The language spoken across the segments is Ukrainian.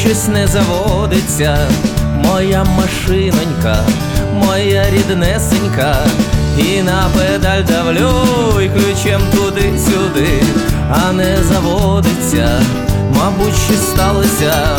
щось не заводиться, моя машинонька, моя ріднесенька, і на педаль давлю, і ключем туди-сюди, а не заводиться, мабуть, що сталося.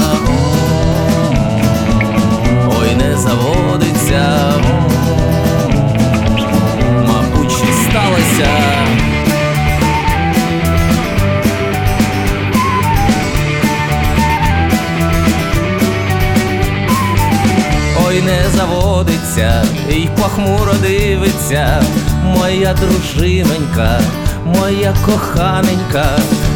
Не заводиться, й похмуро дивиться, моя дружинонька, моя коханенька,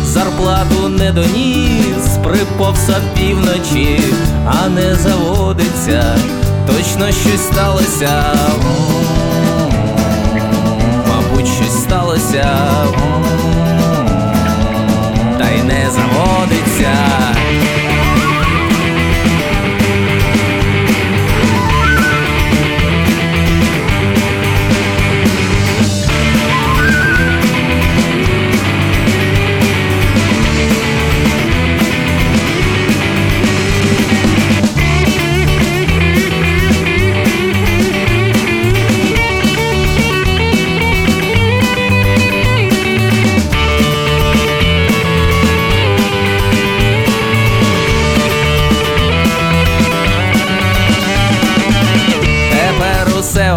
зарплату не доніс, приповса півночі, а не заводиться, точно щось сталося. Мабуть, щось сталося,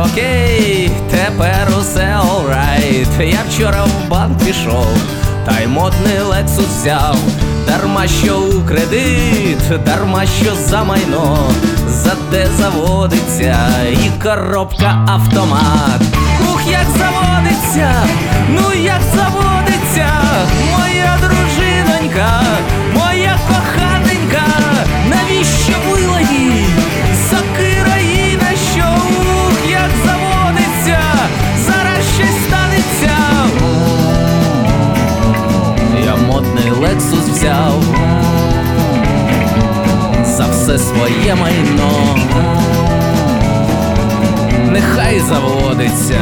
окей, тепер усе алрайт. Я вчора в банк пішов, та й модний Лексус взяв. Дарма що у кредит, дарма що за майно, за де заводиться і коробка автомат. Ух, як заводиться, взяв за все своє майно. Нехай заводиться.